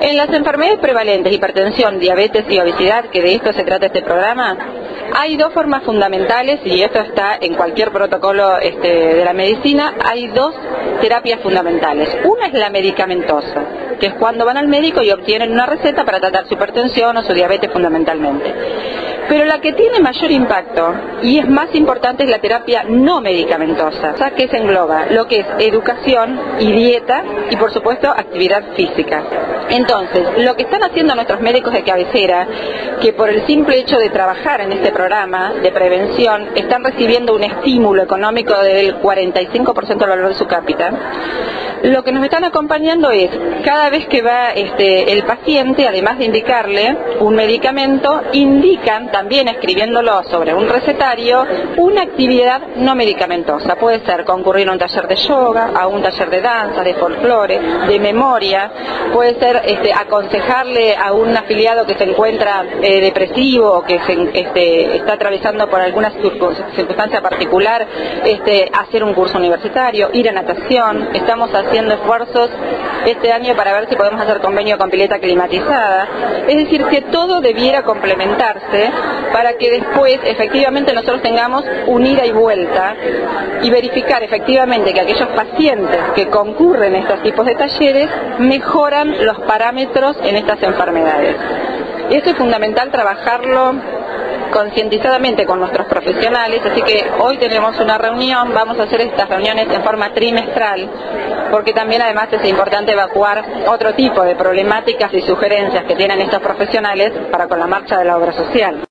En las enfermedades prevalentes, hipertensión, diabetes y obesidad, que de esto se trata este programa, hay dos formas fundamentales, y esto está en cualquier protocolo este, de la medicina, hay dos terapias fundamentales. Una es la medicamentosa, que es cuando van al médico y obtienen una receta para tratar su hipertensión o su diabetes fundamentalmente. Pero la que tiene mayor impacto y es más importante es la terapia no medicamentosa, o sea, que se engloba lo que es educación y dieta y por supuesto actividad física. Entonces, lo que están haciendo nuestros médicos de cabecera, que por el simple hecho de trabajar en este programa de prevención, están recibiendo un estímulo económico del 45% del valor de su cápita, lo que nos están acompañando es, cada vez que va este, el paciente, además de indicarle un medicamento, indican, también escribiéndolo sobre un recetario, una actividad no medicamentosa. Puede ser concurrir a un taller de yoga, a un taller de danza, de folclore, de memoria, puede ser este, aconsejarle a un afiliado que se encuentra eh, depresivo o que este, está atravesando por alguna circunstancia particular, hacer un curso universitario, ir a natación, estamos esfuerzos este año para ver si podemos hacer convenio con pileta climatizada. Es decir, que todo debiera complementarse para que después efectivamente nosotros tengamos un ida y vuelta y verificar efectivamente que aquellos pacientes que concurren a estos tipos de talleres mejoran los parámetros en estas enfermedades. Y esto es fundamental trabajarlo concientizadamente con nuestros profesionales, así que hoy tenemos una reunión, vamos a hacer estas reuniones en forma trimestral, porque también además es importante evacuar otro tipo de problemáticas y sugerencias que tienen estos profesionales para con la marcha de la obra social.